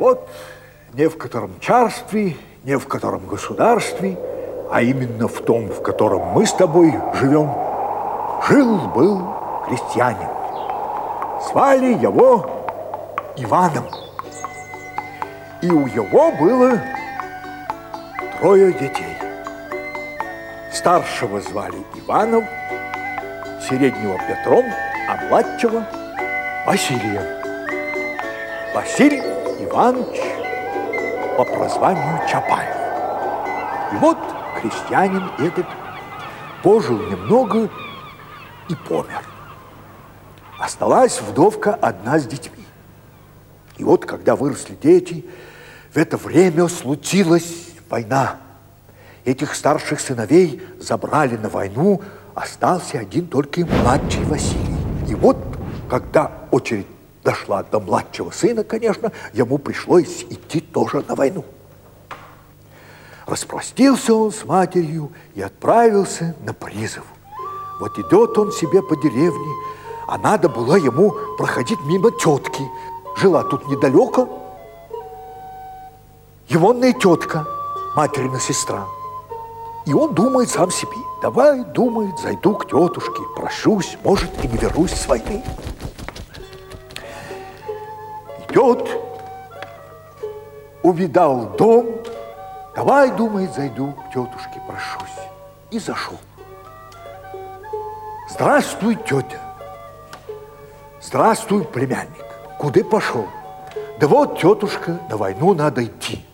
Вот не в котором царстве, не в котором государстве, а именно в том, в котором мы с тобой живем, жил-был крестьянин. Звали его Иваном. И у его было трое детей. Старшего звали Иванов, среднего Петром, а младшего Василием. Василий Иванович по прозванию Чапаев. И вот крестьянин этот пожил немного и помер. Осталась вдовка одна с детьми. И вот, когда выросли дети, в это время случилась война. Этих старших сыновей забрали на войну, остался один только младший Василий. И вот, когда очередь дошла до младшего сына, конечно, ему пришлось идти тоже на войну. Распростился он с матерью и отправился на призыв. Вот идет он себе по деревне, а надо было ему проходить мимо тетки. Жила тут недалеко егонная тетка, материна сестра. И он думает сам себе, давай, думает, зайду к тетушке, прощусь, может, и не вернусь с войны. Идет, увидал дом, давай, думает, зайду к тетушке, прошусь. И зашел. Здравствуй, тетя. Здравствуй, племянник. Куда пошел? Да вот, тетушка, на войну надо идти.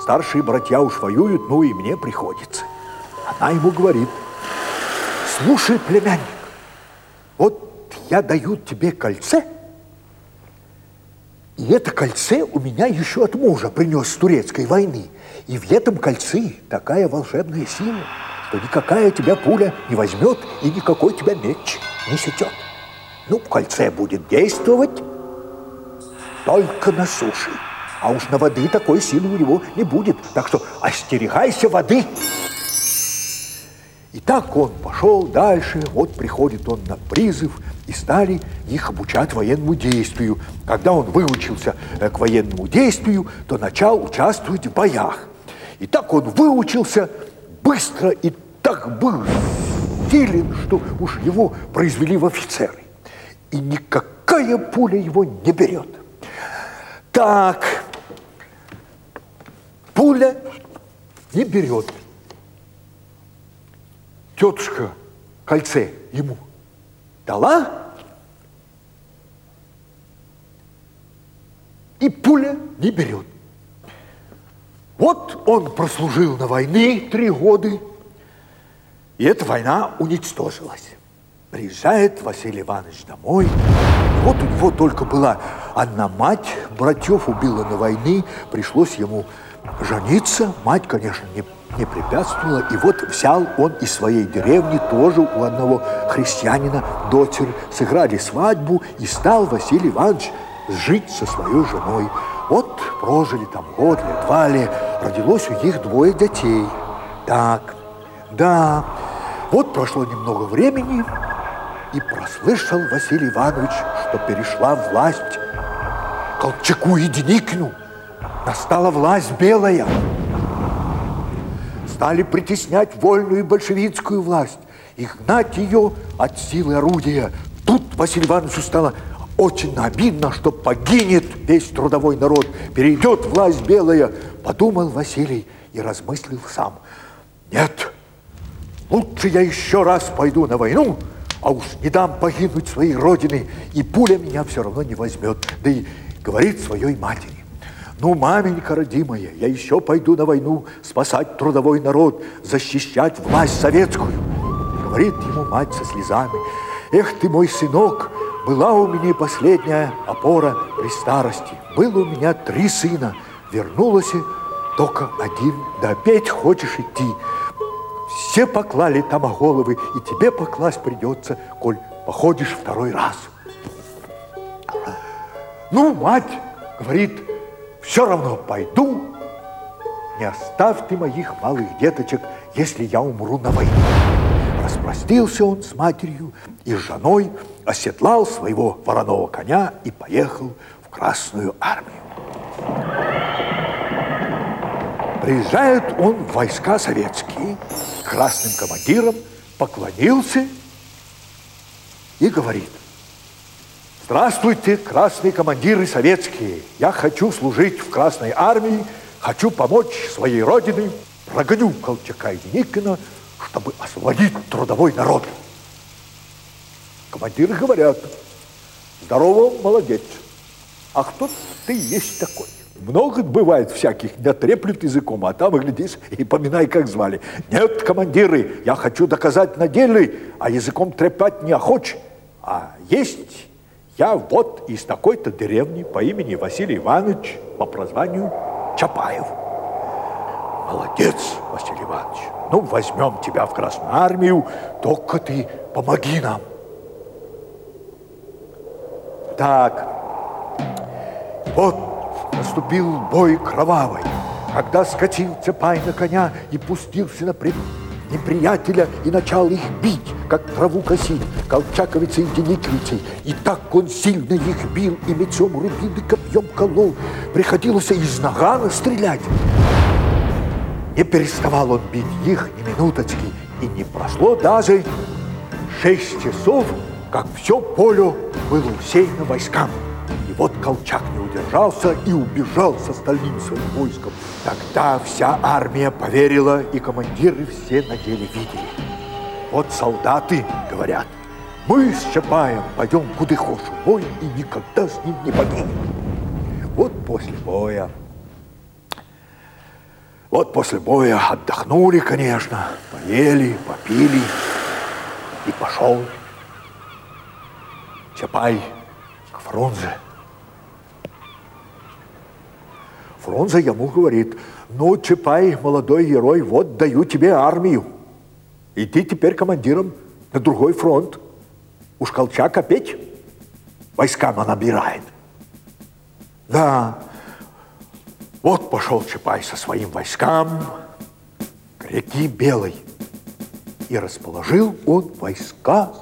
Старшие братья уж воюют, ну и мне приходится. Она ему говорит, слушай, племянник, вот я даю тебе кольце, и это кольце у меня еще от мужа принес с турецкой войны. И в этом кольце такая волшебная сила, что никакая тебя пуля не возьмет и никакой тебя меч не сечет. Ну, кольце будет действовать только на суше. А уж на воды такой силы у него не будет. Так что остерегайся воды. И так он пошел дальше, вот приходит он на призыв, и стали их обучать военному действию. Когда он выучился э, к военному действию, то начал участвовать в боях. И так он выучился быстро и так был силен, что уж его произвели в офицеры. И никакая пуля его не берет. Так, пуля не берет. Тетушка кольце ему дала, и пуля не берет. Вот он прослужил на войне три года, и эта война уничтожилась. Приезжает Василий Иванович домой. Вот у него только была одна мать, братьев убила на войне, пришлось ему жениться. Мать, конечно, не, не препятствовала. И вот взял он из своей деревни тоже у одного христианина дочь. Сыграли свадьбу, и стал Василий Иванович жить со своей женой. Вот прожили там год или два ли, родилось у них двое детей. Так, да, вот прошло немного времени, и прослышал Василий Иванович, что перешла власть Колчаку и Деникину. Настала власть белая. Стали притеснять вольную большевистскую власть и гнать ее от силы орудия. Тут Василию Ивановичу стало очень обидно, что погинет весь трудовой народ, перейдет власть белая. Подумал Василий и размыслил сам. Нет, лучше я еще раз пойду на войну, а уж не дам погибнуть своей родины, и пуля меня все равно не возьмет. Да и говорит своей матери. Ну, маменька родимая, я еще пойду на войну спасать трудовой народ, защищать власть советскую. Говорит ему мать со слезами. Эх ты, мой сынок, была у меня последняя опора при старости. Было у меня три сына, вернулась только один, да опять хочешь идти. Все поклали там головы, и тебе покласть придется, коль походишь второй раз. Ну, мать говорит, все равно пойду, не оставь ты моих малых деточек, если я умру на войне. Распростился он с матерью и с женой, оседлал своего вороного коня и поехал в Красную армию. Приезжает он в войска советские, красным командиром, поклонился и говорит, Здравствуйте, красные командиры советские. Я хочу служить в Красной армии, хочу помочь своей родине, прогоню Колчака и Деникина, чтобы освободить трудовой народ. Командиры говорят, здорово, молодец. А кто ты есть такой? Много бывает всяких, не треплют языком, а там, глядишь, и поминай, как звали. Нет, командиры, я хочу доказать на деле, а языком трепать не охоч. А есть я вот из такой-то деревни по имени Василий Иванович, по прозванию Чапаев. Молодец, Василий Иванович. Ну, возьмем тебя в Красную Армию, только ты помоги нам. Так, вот наступил бой кровавый, когда скатил Цепай на коня и пустился на пред неприятеля и начал их бить, как траву косить, колчаковицей и деникрицей. И так он сильно их бил, и мечом рубил, и копьем колол. Приходилось из нагана стрелять. Не переставал он бить их ни минуточки, и не прошло даже шесть часов, как все поле было усеяно войсками. И вот Колчак не удержался и убежал с остальным своим войском. Тогда вся армия поверила, и командиры все на деле видели. Вот солдаты говорят, мы с Чапаем пойдем куда хочешь бой и никогда с ним не погибнем. Вот после боя, вот после боя отдохнули, конечно, поели, попили, и пошел Чапай к Фрунзе. Фрунзе ему говорит, ну, Чапай, молодой герой, вот даю тебе армию. И ты теперь командиром на другой фронт. Уж Колчак опять войскам набирает. Да, вот пошел Чапай со своим войскам к реке Белой. И расположил он войска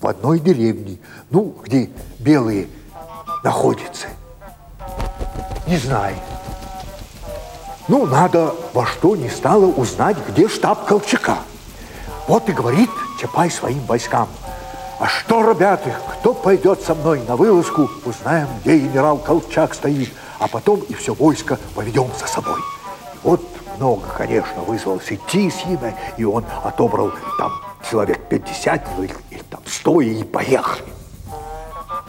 в одной деревне, ну, где белые находятся. Не знаю. Ну, надо во что ни стало узнать, где штаб Колчака. Вот и говорит Чапай своим войскам. А что, ребята, кто пойдет со мной на вылазку, узнаем, где генерал Колчак стоит, а потом и все войско поведем за собой. Вот много, конечно, вызвалось идти с ним, и он отобрал там человек 50 ну, или, или там 100 и поехали.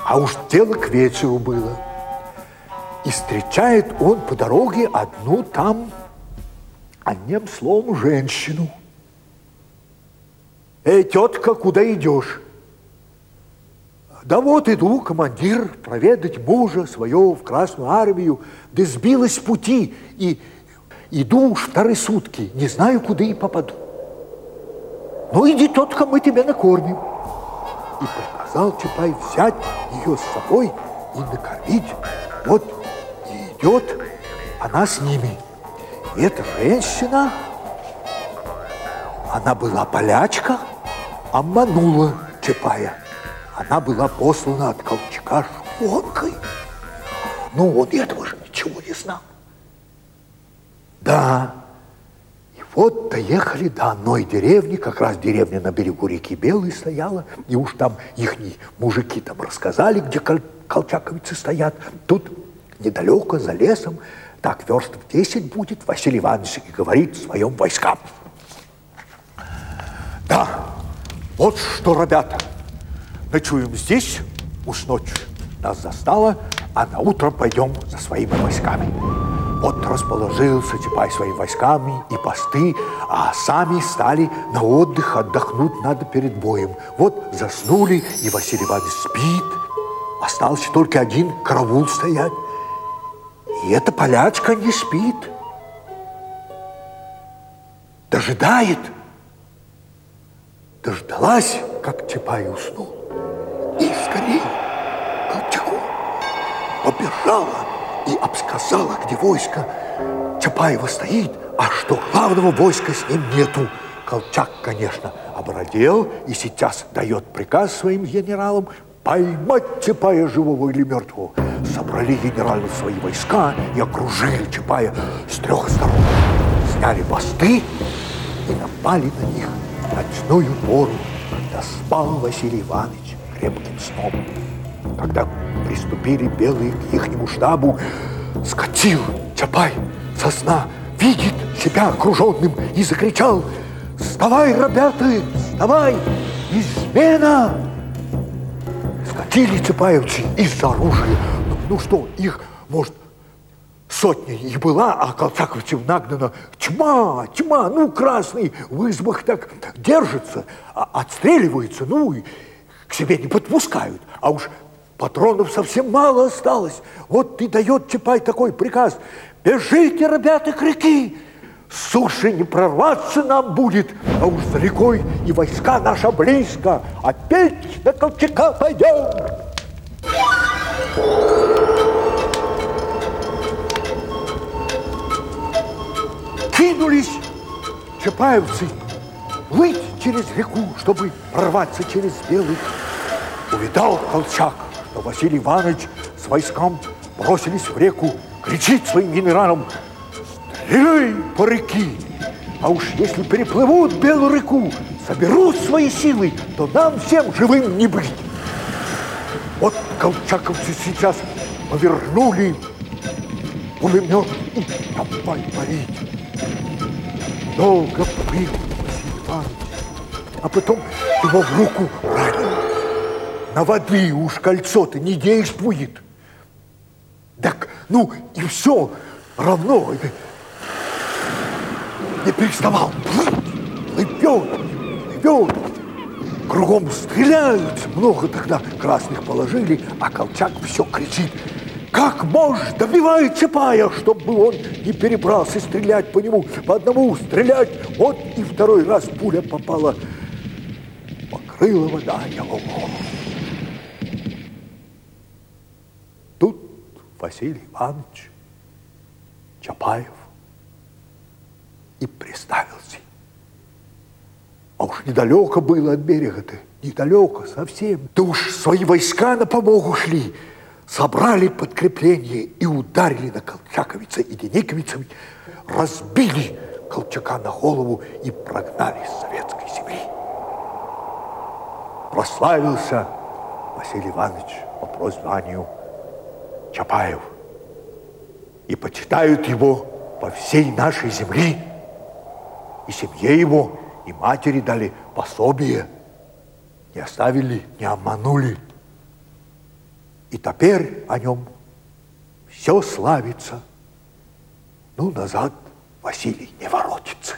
А уж дело к вечеру было. И встречает он по дороге одну там, одним словом, женщину. Эй, тетка, куда идешь? Да вот иду, командир, проведать мужа своего в Красную Армию, да сбилась с пути, и иду уж вторые сутки, не знаю, куда и попаду. Ну, иди, тетка, мы тебя накормим. И приказал Чапай взять ее с собой и накормить. Вот идет она с ними. И эта женщина, она была полячка, обманула Чапая. Она была послана от Колчака шпонкой. Ну, он этого же ничего не знал. Да, и вот доехали до одной деревни, как раз деревня на берегу реки Белой стояла, и уж там их мужики там рассказали, где колчаковицы стоят. Тут недалеко, за лесом, так верст в 10 будет, Василий Иванович и говорит своим войскам. Да, вот что, ребята, ночуем здесь, уж ночь нас застала, а на утро пойдем за своими войсками. Вот расположился Чапай своими войсками и посты, а сами стали на отдых, отдохнуть надо перед боем. Вот заснули, и Василий Иванович спит, остался только один караул стоять. И эта полячка не спит. Дожидает. Дождалась, как Чапай уснул. И скорее к Колчаку побежала и обсказала, где войско Чапаева стоит, а что главного войска с ним нету. Колчак, конечно, обрадел и сейчас дает приказ своим генералам поймать Чапая живого или мертвого. Собрали генералы свои войска и окружили Чапая с трех сторон. сняли посты и напали на них ночную пору, когда спал Василий Иванович крепким сном. Когда приступили белые к ихнему штабу, скочил Чапай со сна, видит себя окруженным и закричал «Вставай, ребята, вставай! Измена!» Скатили Чапаевцы из оружия. Ну, ну что, их, может, сотня их была, а колчаковцев нагнано тьма, тьма, ну, красный в избах так держится, а отстреливается, ну, и к себе не подпускают. А уж патронов совсем мало осталось. Вот и дает Чапай такой приказ. Бежите, ребята, к реке, суши не прорваться нам будет, а уж за рекой и войска наша близко. Опять на Колчака пойдем. Кинулись чапаевцы выйти через реку, чтобы прорваться через Белый. Увидал Колчак, что Василий Иванович с войском бросились в реку, кричит своим генералам, стреляй по реке, а уж если переплывут Белую реку, соберут свои силы, то нам всем живым не быть. Вот колчаковцы сейчас повернули пулемет и давай парить. Долго Иванович, а потом его в руку ранил. На воды уж кольцо-то не действует. Так, ну и все равно не переставал. Плывет, плывет. Кругом стреляют. Много тогда красных положили, а Колчак все кричит. Как можешь, добивает Чапая, чтобы он не перебрался стрелять по нему, по одному стрелять. Вот и второй раз пуля попала, покрыла вода его. Тут Василий Иванович Чапаев и приставился. А уж недалеко было от берега-то, недалеко совсем. Да уж свои войска на помогу шли, собрали подкрепление и ударили на Колчаковица и Дениковицами, разбили Колчака на голову и прогнали с советской земли. Прославился Василий Иванович по прозванию Чапаев. И почитают его по всей нашей земле. И семье его, и матери дали пособие. Не оставили, не обманули. И теперь о нем все славится. Ну, назад Василий не воротится.